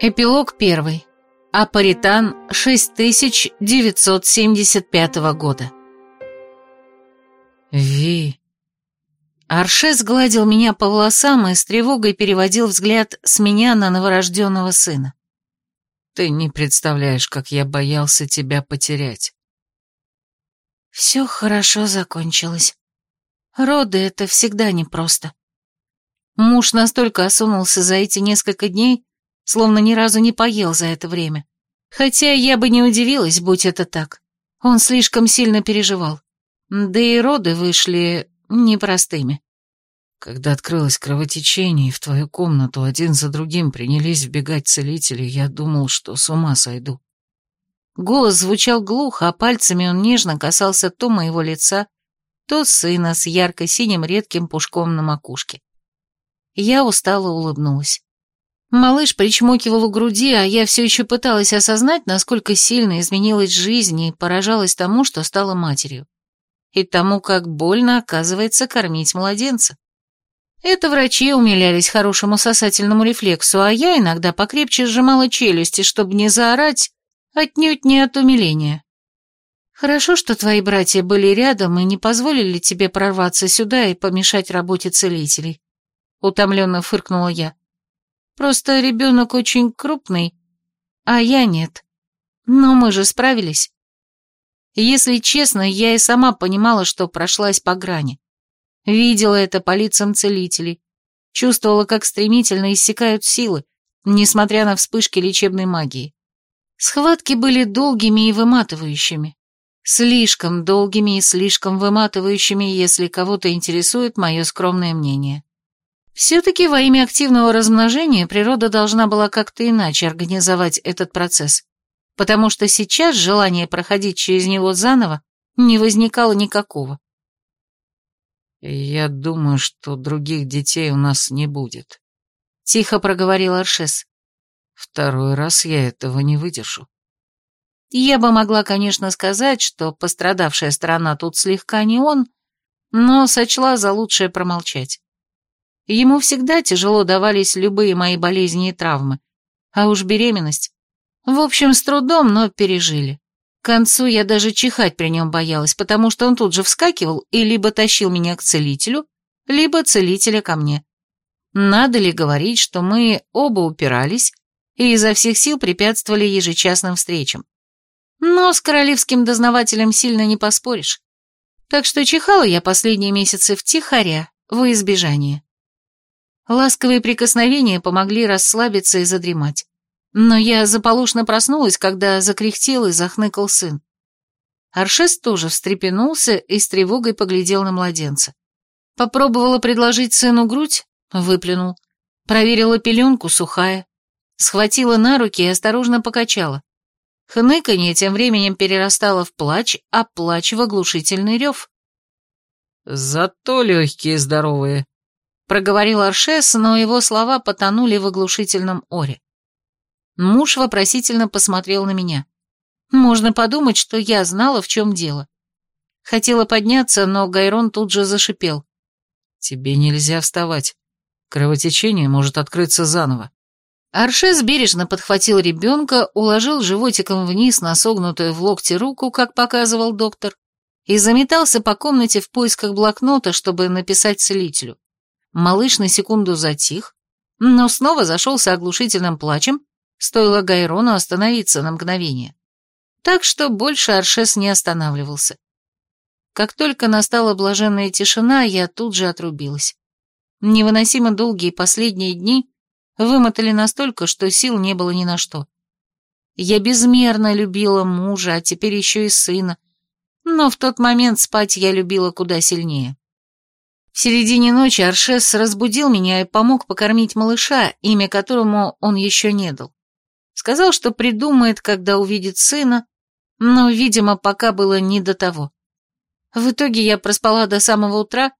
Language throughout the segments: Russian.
Эпилог первый. Апаритан 6975 года. Ви. Аршес гладил меня по волосам и с тревогой переводил взгляд с меня на новорожденного сына. Ты не представляешь, как я боялся тебя потерять. Все хорошо закончилось. Роды — это всегда непросто. Муж настолько осунулся за эти несколько дней, словно ни разу не поел за это время. Хотя я бы не удивилась, будь это так. Он слишком сильно переживал. Да и роды вышли непростыми. Когда открылось кровотечение, и в твою комнату один за другим принялись вбегать целители, я думал, что с ума сойду. Голос звучал глухо, а пальцами он нежно касался то моего лица, то сына с ярко-синим редким пушком на макушке. Я устало улыбнулась. Малыш причмокивал у груди, а я все еще пыталась осознать, насколько сильно изменилась жизнь и поражалась тому, что стала матерью. И тому, как больно, оказывается, кормить младенца. Это врачи умилялись хорошему сосательному рефлексу, а я иногда покрепче сжимала челюсти, чтобы не заорать, отнюдь не от умиления. Хорошо, что твои братья были рядом и не позволили тебе прорваться сюда и помешать работе целителей. Утомленно фыркнула я. Просто ребенок очень крупный, а я нет. Но мы же справились. Если честно, я и сама понимала, что прошлась по грани. Видела это по лицам целителей. Чувствовала, как стремительно иссякают силы, несмотря на вспышки лечебной магии. Схватки были долгими и выматывающими. Слишком долгими и слишком выматывающими, если кого-то интересует мое скромное мнение. Все-таки во имя активного размножения природа должна была как-то иначе организовать этот процесс, потому что сейчас желание проходить через него заново не возникало никакого. «Я думаю, что других детей у нас не будет», — тихо проговорил Аршес. «Второй раз я этого не выдержу». Я бы могла, конечно, сказать, что пострадавшая сторона тут слегка не он, но сочла за лучшее промолчать. Ему всегда тяжело давались любые мои болезни и травмы. А уж беременность. В общем, с трудом, но пережили. К концу я даже чихать при нем боялась, потому что он тут же вскакивал и либо тащил меня к целителю, либо целителя ко мне. Надо ли говорить, что мы оба упирались и изо всех сил препятствовали ежечасным встречам. Но с королевским дознавателем сильно не поспоришь. Так что чихала я последние месяцы втихаря, во избежание. Ласковые прикосновения помогли расслабиться и задремать. Но я заполошно проснулась, когда закряхтел и захныкал сын. Аршес тоже встрепенулся и с тревогой поглядел на младенца. Попробовала предложить сыну грудь, выплюнул. Проверила пеленку, сухая. Схватила на руки и осторожно покачала. Хныканье тем временем перерастало в плач, а плач в оглушительный рев. «Зато легкие здоровые», проговорил Аршес, но его слова потонули в оглушительном оре. Муж вопросительно посмотрел на меня. Можно подумать, что я знала, в чем дело. Хотела подняться, но Гайрон тут же зашипел. «Тебе нельзя вставать. Кровотечение может открыться заново». Аршес бережно подхватил ребенка, уложил животиком вниз на согнутую в локте руку, как показывал доктор, и заметался по комнате в поисках блокнота, чтобы написать целителю. Малыш на секунду затих, но снова зашелся оглушительным плачем, стоило Гайрону остановиться на мгновение. Так что больше Аршес не останавливался. Как только настала блаженная тишина, я тут же отрубилась. Невыносимо долгие последние дни вымотали настолько, что сил не было ни на что. Я безмерно любила мужа, а теперь еще и сына, но в тот момент спать я любила куда сильнее. В середине ночи Аршес разбудил меня и помог покормить малыша, имя которому он еще не дал. Сказал, что придумает, когда увидит сына, но, видимо, пока было не до того. В итоге я проспала до самого утра,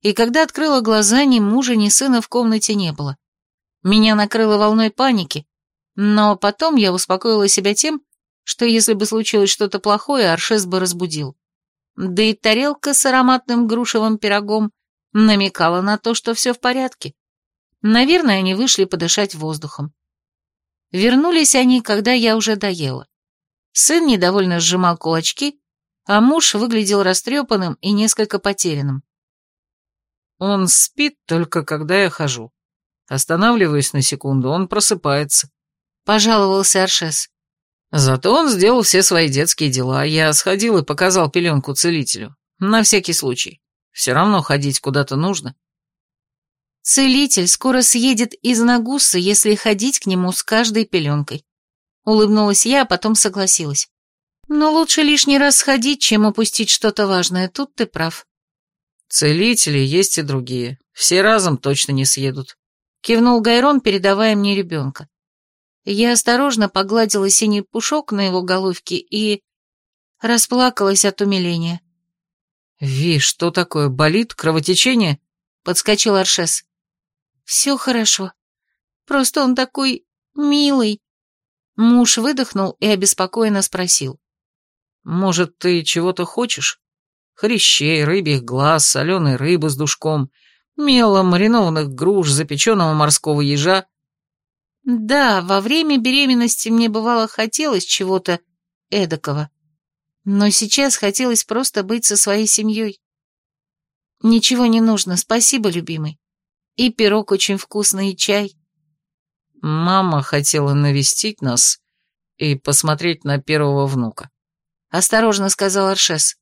и когда открыла глаза, ни мужа, ни сына в комнате не было. Меня накрыло волной паники, но потом я успокоила себя тем, что если бы случилось что-то плохое, Аршес бы разбудил. Да и тарелка с ароматным грушевым пирогом намекала на то, что все в порядке. Наверное, они вышли подышать воздухом. Вернулись они, когда я уже доела. Сын недовольно сжимал кулачки, а муж выглядел растрепанным и несколько потерянным. Он спит только когда я хожу. Останавливаюсь на секунду, он просыпается. Пожаловался Аршес. Зато он сделал все свои детские дела. Я сходил и показал пеленку целителю. На всякий случай. Все равно ходить куда-то нужно. Целитель скоро съедет из Нагуса, если ходить к нему с каждой пеленкой. Улыбнулась я, а потом согласилась. Но лучше лишний раз сходить, чем упустить что-то важное, тут ты прав. Целители есть и другие. Все разом точно не съедут. Кивнул Гайрон, передавая мне ребенка. Я осторожно погладила синий пушок на его головке и... расплакалась от умиления. «Ви, что такое, болит? Кровотечение?» — подскочил Аршес. «Все хорошо. Просто он такой милый». Муж выдохнул и обеспокоенно спросил. «Может, ты чего-то хочешь? Хрящей, рыбьих глаз, соленой рыбы с душком, мела, маринованных груш, запеченного морского ежа?» Да, во время беременности мне бывало хотелось чего-то эдакого. Но сейчас хотелось просто быть со своей семьей. Ничего не нужно, спасибо, любимый. И пирог очень вкусный, и чай. Мама хотела навестить нас и посмотреть на первого внука. Осторожно сказал Аршес.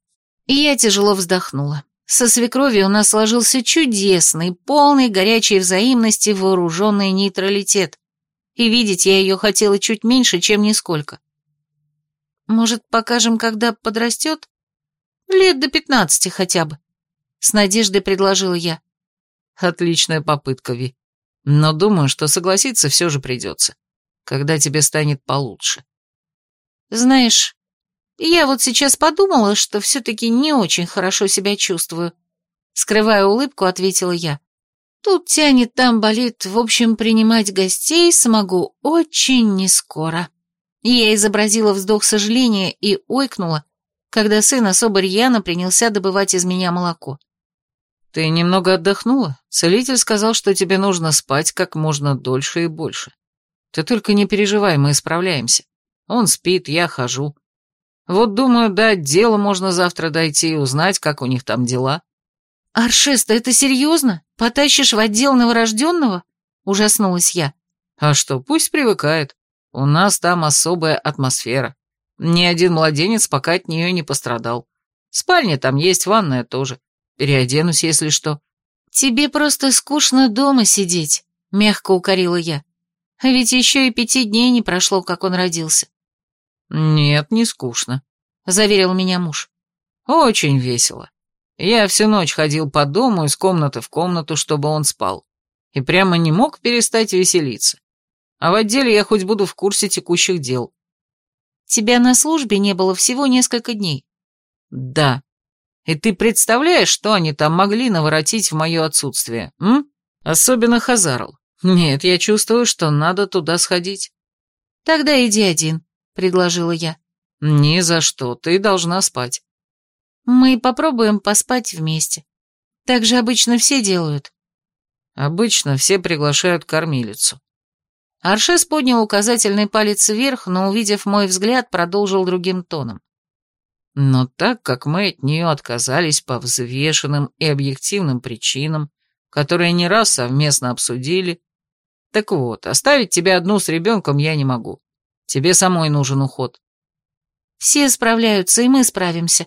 И я тяжело вздохнула. Со свекровью у нас сложился чудесный, полный горячей взаимности вооруженный нейтралитет и видеть я ее хотела чуть меньше, чем нисколько. Может, покажем, когда подрастет? Лет до пятнадцати хотя бы. С надеждой предложила я. Отличная попытка, Ви. Но думаю, что согласиться все же придется, когда тебе станет получше. Знаешь, я вот сейчас подумала, что все-таки не очень хорошо себя чувствую. Скрывая улыбку, ответила я. Тут тянет, там болит, в общем, принимать гостей смогу очень нескоро. Я изобразила вздох сожаления и ойкнула, когда сын особо рьяно принялся добывать из меня молоко. «Ты немного отдохнула? Целитель сказал, что тебе нужно спать как можно дольше и больше. Ты только не переживай, мы справляемся. Он спит, я хожу. Вот думаю, до отдела можно завтра дойти и узнать, как у них там дела». «Аршес, ты это серьезно? Потащишь в отдел новорожденного?» — ужаснулась я. «А что, пусть привыкает. У нас там особая атмосфера. Ни один младенец пока от нее не пострадал. Спальня там есть, ванная тоже. Переоденусь, если что». «Тебе просто скучно дома сидеть», — мягко укорила я. «А ведь еще и пяти дней не прошло, как он родился». «Нет, не скучно», — заверил меня муж. «Очень весело. Я всю ночь ходил по дому из комнаты в комнату, чтобы он спал. И прямо не мог перестать веселиться. А в отделе я хоть буду в курсе текущих дел. Тебя на службе не было всего несколько дней. Да. И ты представляешь, что они там могли наворотить в мое отсутствие, м? Особенно Хазарл. Нет, я чувствую, что надо туда сходить. Тогда иди один, предложила я. Ни за что, ты должна спать. Мы попробуем поспать вместе. Так же обычно все делают. Обычно все приглашают кормилицу. Аршес поднял указательный палец вверх, но, увидев мой взгляд, продолжил другим тоном. Но так как мы от нее отказались по взвешенным и объективным причинам, которые не раз совместно обсудили, так вот, оставить тебя одну с ребенком я не могу. Тебе самой нужен уход. Все справляются, и мы справимся,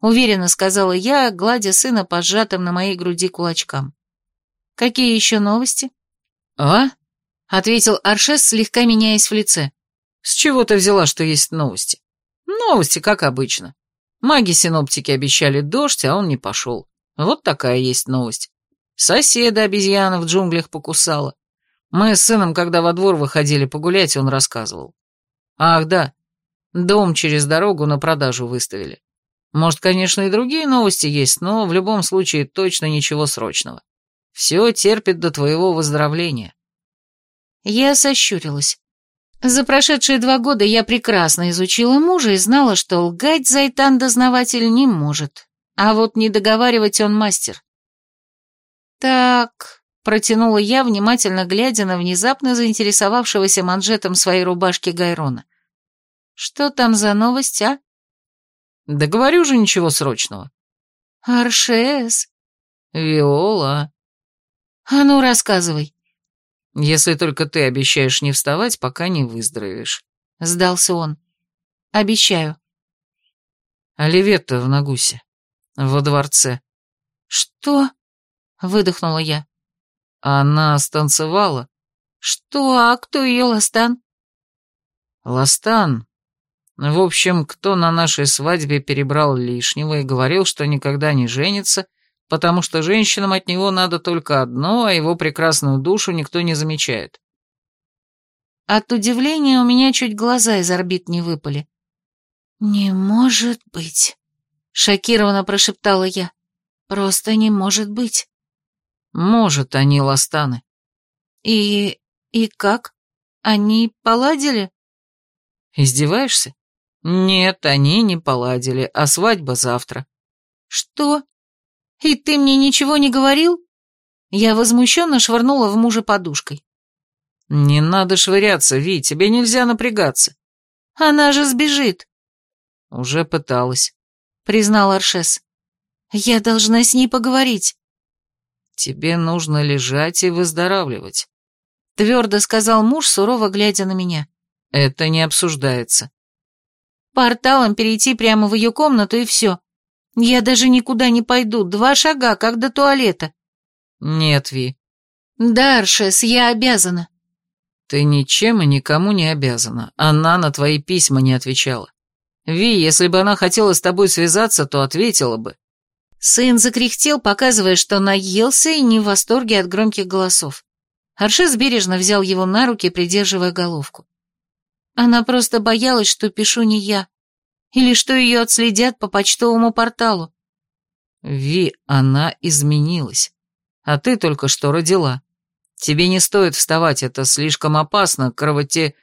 уверенно сказала я, гладя сына по сжатым на моей груди кулачкам. «Какие еще новости?» «А?» — ответил Аршес, слегка меняясь в лице. «С чего ты взяла, что есть новости?» «Новости, как обычно. Маги-синоптики обещали дождь, а он не пошел. Вот такая есть новость. Соседа обезьяна в джунглях покусала. Мы с сыном, когда во двор выходили погулять, он рассказывал. Ах, да, дом через дорогу на продажу выставили. Может, конечно, и другие новости есть, но в любом случае точно ничего срочного. Все терпит до твоего выздоровления. Я сощурилась. За прошедшие два года я прекрасно изучила мужа и знала, что лгать Зайтан-дознаватель не может, а вот не договаривать он мастер. Так, протянула я, внимательно глядя на внезапно заинтересовавшегося манжетом своей рубашки Гайрона. «Что там за новость, а?» «Да говорю же ничего срочного». «Аршес». «Виола». «А ну, рассказывай». «Если только ты обещаешь не вставать, пока не выздоровеешь», — сдался он. «Обещаю». «Оливетта в Нагусе. Во дворце». «Что?» — выдохнула я. Она станцевала. Что, а кто ее Ластан? Ластан. В общем, кто на нашей свадьбе перебрал лишнего и говорил, что никогда не женится, потому что женщинам от него надо только одно, а его прекрасную душу никто не замечает. От удивления у меня чуть глаза из орбит не выпали. «Не может быть», — шокированно прошептала я. «Просто не может быть». Может, они ластаны. И... и как? Они поладили? Издеваешься? Нет, они не поладили, а свадьба завтра. Что? И ты мне ничего не говорил? Я возмущенно швырнула в мужа подушкой. Не надо швыряться, Ви, тебе нельзя напрягаться. Она же сбежит. Уже пыталась, признал Аршес. Я должна с ней поговорить. «Тебе нужно лежать и выздоравливать», — твердо сказал муж, сурово глядя на меня. «Это не обсуждается». «Порталом перейти прямо в ее комнату и все. Я даже никуда не пойду, два шага, как до туалета». «Нет, Ви». «Да, Аршес, я обязана». «Ты ничем и никому не обязана. Она на твои письма не отвечала. Ви, если бы она хотела с тобой связаться, то ответила бы. Сын закряхтел, показывая, что наелся и не в восторге от громких голосов. Аршес бережно взял его на руки, придерживая головку. Она просто боялась, что пишу не я, или что ее отследят по почтовому порталу. Ви, она изменилась. А ты только что родила. Тебе не стоит вставать, это слишком опасно, кровоте...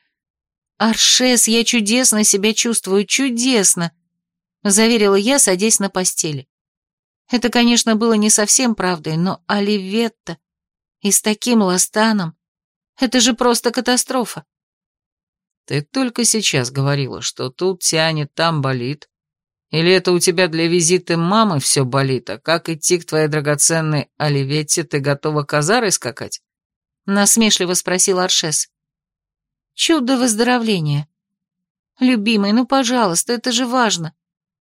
Аршес, я чудесно себя чувствую, чудесно, заверила я, садясь на постели. Это, конечно, было не совсем правдой, но Оливетта и с таким ластаном — это же просто катастрофа. Ты только сейчас говорила, что тут тянет, там болит. Или это у тебя для визита мамы все болит, а как идти к твоей драгоценной Оливетте ты готова казарой скакать? Насмешливо спросил Аршес. Чудо выздоровления. Любимый, ну, пожалуйста, это же важно.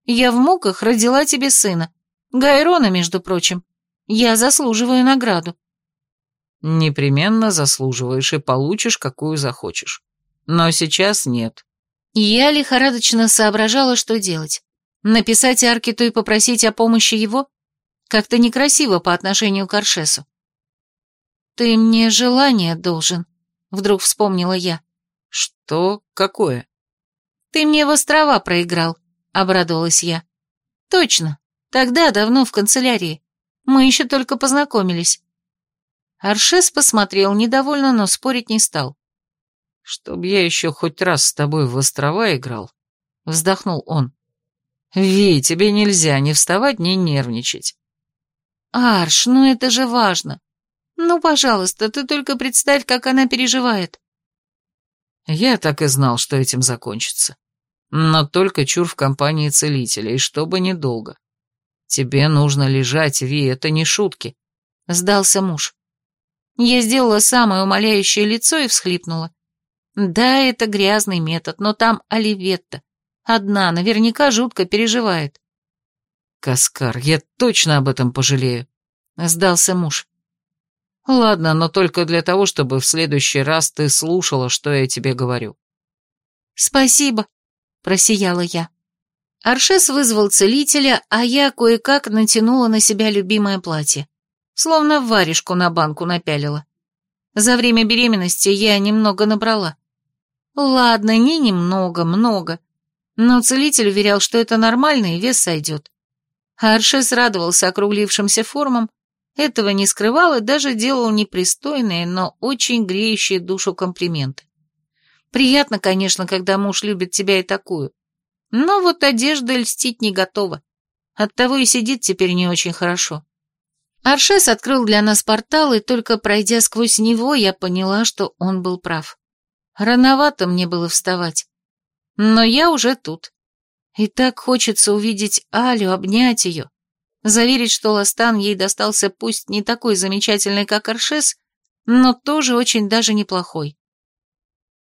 Я в муках родила тебе сына. Гайрона, между прочим. Я заслуживаю награду. Непременно заслуживаешь и получишь, какую захочешь. Но сейчас нет. Я лихорадочно соображала, что делать. Написать Аркиту и попросить о помощи его? Как-то некрасиво по отношению к Аршесу. «Ты мне желание должен», — вдруг вспомнила я. «Что? Какое?» «Ты мне в острова проиграл», — обрадовалась я. «Точно. Тогда, давно в канцелярии. Мы еще только познакомились. Аршес посмотрел недовольно, но спорить не стал. «Чтоб я еще хоть раз с тобой в острова играл», — вздохнул он. «Ви, тебе нельзя ни вставать, ни нервничать». «Арш, ну это же важно. Ну, пожалуйста, ты только представь, как она переживает». Я так и знал, что этим закончится. Но только чур в компании целителя, и чтобы недолго. «Тебе нужно лежать, Ви, это не шутки», — сдался муж. Я сделала самое умоляющее лицо и всхлипнула. Да, это грязный метод, но там Оливетта. Одна, наверняка жутко переживает. «Каскар, я точно об этом пожалею», — сдался муж. «Ладно, но только для того, чтобы в следующий раз ты слушала, что я тебе говорю». «Спасибо», — просияла я. Аршес вызвал целителя, а я кое-как натянула на себя любимое платье. Словно варежку на банку напялила. За время беременности я немного набрала. Ладно, не немного, много. Но целитель уверял, что это нормально и вес сойдет. Аршес радовался округлившимся формам, этого не скрывал и даже делал непристойные, но очень греющие душу комплименты. Приятно, конечно, когда муж любит тебя и такую. Но вот одежда льстить не готова. Оттого и сидит теперь не очень хорошо. Аршес открыл для нас портал, и только пройдя сквозь него, я поняла, что он был прав. Рановато мне было вставать. Но я уже тут. И так хочется увидеть Алю, обнять ее, заверить, что Ластан ей достался пусть не такой замечательный, как Аршес, но тоже очень даже неплохой.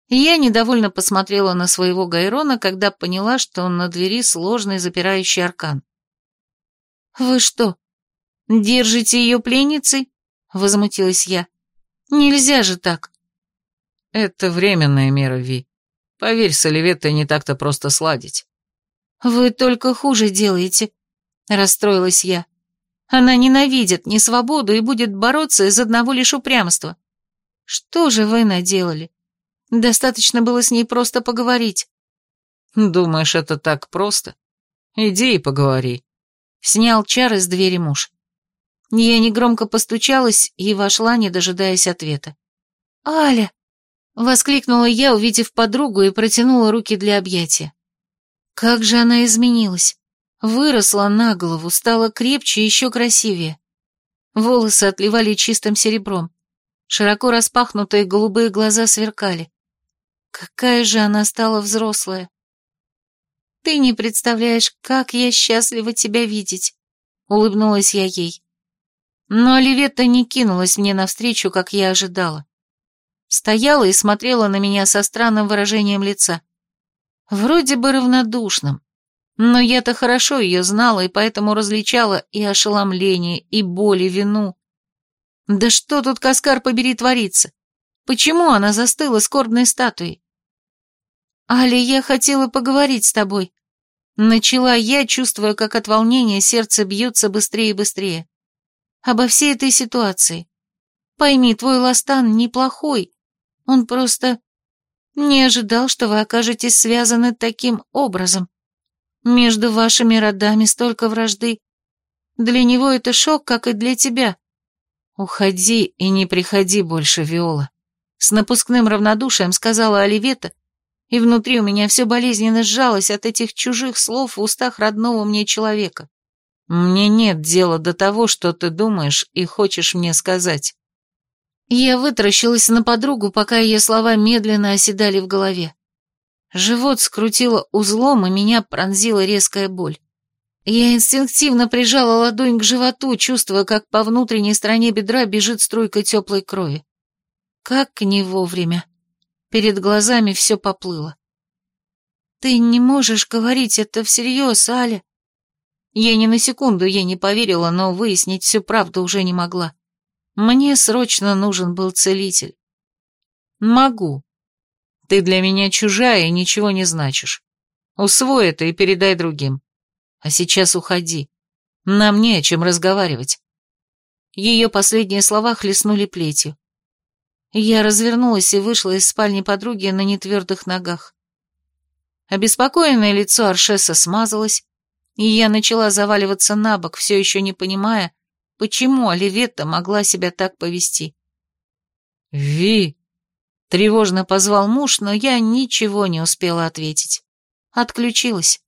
Я недовольно посмотрела на своего Гайрона, когда поняла, что он на двери сложный запирающий аркан. «Вы что, держите ее пленницей?» — возмутилась я. «Нельзя же так». «Это временная мера, Ви. Поверь, с Оливеттой не так-то просто сладить». «Вы только хуже делаете», — расстроилась я. «Она ненавидит несвободу и будет бороться из одного лишь упрямства. Что же вы наделали? Достаточно было с ней просто поговорить». «Думаешь, это так просто? Иди и поговори». Снял чар из двери муж. Я негромко постучалась и вошла, не дожидаясь ответа. «Аля!» — воскликнула я, увидев подругу, и протянула руки для объятия. Как же она изменилась. Выросла на голову, стала крепче и еще красивее. Волосы отливали чистым серебром. Широко распахнутые голубые глаза сверкали. Какая же она стала взрослая. Ты не представляешь, как я счастлива тебя видеть, улыбнулась я ей. Но Оливетта не кинулась мне навстречу, как я ожидала. Стояла и смотрела на меня со странным выражением лица. Вроде бы равнодушным. Но я-то хорошо ее знала и поэтому различала и ошеломление, и боль, и вину. Да что тут, Каскар, побери, творится? Почему она застыла скорбной статуей? «Али, я хотела поговорить с тобой». Начала я, чувствуя, как от волнения сердце бьется быстрее и быстрее. Обо всей этой ситуации. Пойми, твой Ластан неплохой. Он просто не ожидал, что вы окажетесь связаны таким образом. Между вашими родами столько вражды. Для него это шок, как и для тебя. Уходи и не приходи больше, Виола. С напускным равнодушием сказала Оливета, и внутри у меня все болезненно сжалось от этих чужих слов в устах родного мне человека. Мне нет дела до того, что ты думаешь и хочешь мне сказать. Я вытаращилась на подругу, пока ее слова медленно оседали в голове. Живот скрутило узлом, и меня пронзила резкая боль. Я инстинктивно прижала ладонь к животу, чувствуя, как по внутренней стороне бедра бежит струйка теплой крови. Как не вовремя. Перед глазами все поплыло. «Ты не можешь говорить это всерьез, Аля». Я ни на секунду ей не поверила, но выяснить всю правду уже не могла. Мне срочно нужен был целитель. Могу. Ты для меня чужая и ничего не значишь. Усвой это и передай другим. А сейчас уходи. Нам не о чем разговаривать. Ее последние слова хлестнули плетью. Я развернулась и вышла из спальни подруги на нетвердых ногах. Обеспокоенное лицо Аршеса смазалось, и я начала заваливаться на бок, все еще не понимая, Почему Оливетта могла себя так повести? «Ви!» — тревожно позвал муж, но я ничего не успела ответить. Отключилась.